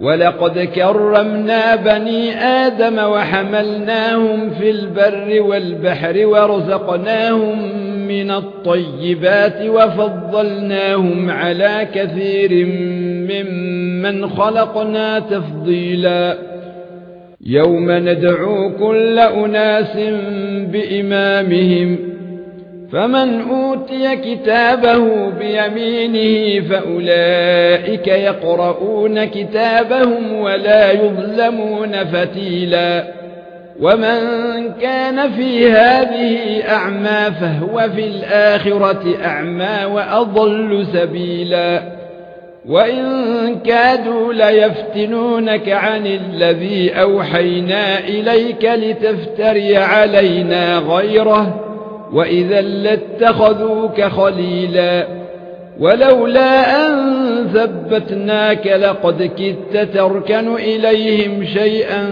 وَلَقَدْ كَرَّمْنَا بَنِي آدَمَ وَحَمَلْنَاهُمْ فِي الْبَرِّ وَالْبَحْرِ وَرَزَقْنَاهُمْ مِنَ الطَّيِّبَاتِ وَفَضَّلْنَاهُمْ عَلَى كَثِيرٍ مِّمَّنْ خَلَقْنَا تَفْضِيلًا. يَوْمَ نَدْعُو كُلَّ أُنَاسٍ بِإِمَامِهِمْ فَمَنْ أُوتِيَ كِتَابَهُ بِيَمِينِهِ فَأُولَئِكَ يَقْرَؤُونَ كِتَابَهُمْ وَلَا يُظْلَمُونَ فَتِيلًا. وَمَنْ كَانَ فِي هَذِهِ أَعْمَى فَهُوَ فِي الْآخِرَةِ أَعْمَى وَأَضَلُّ سَبِيلًا. وَإِن كَادُوا لَيَفْتِنُونَكَ عَنِ الَّذِي أَوْحَيْنَا إِلَيْكَ لِتَفْتَرِيَ عَلَيْنَا غَيْرَهُ. وَإِذًا لَّاتَّخَذُوكَ خَلِيلًا وَلَوْلَا أَن ثَبَّتْنَاكَ لَقَدْ كِدتَّ تَرْكَنُ إِلَيْهِمْ شَيْئًا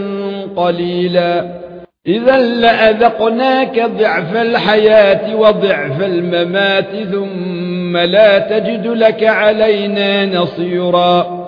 قَلِيلًا إِذًا لَّأَذَقْنَاكَ ضِعْفَ الْحَيَاةِ وَضِعْفَ الْمَمَاتِ ثُمَّ لا تجد لك علينا نصيرا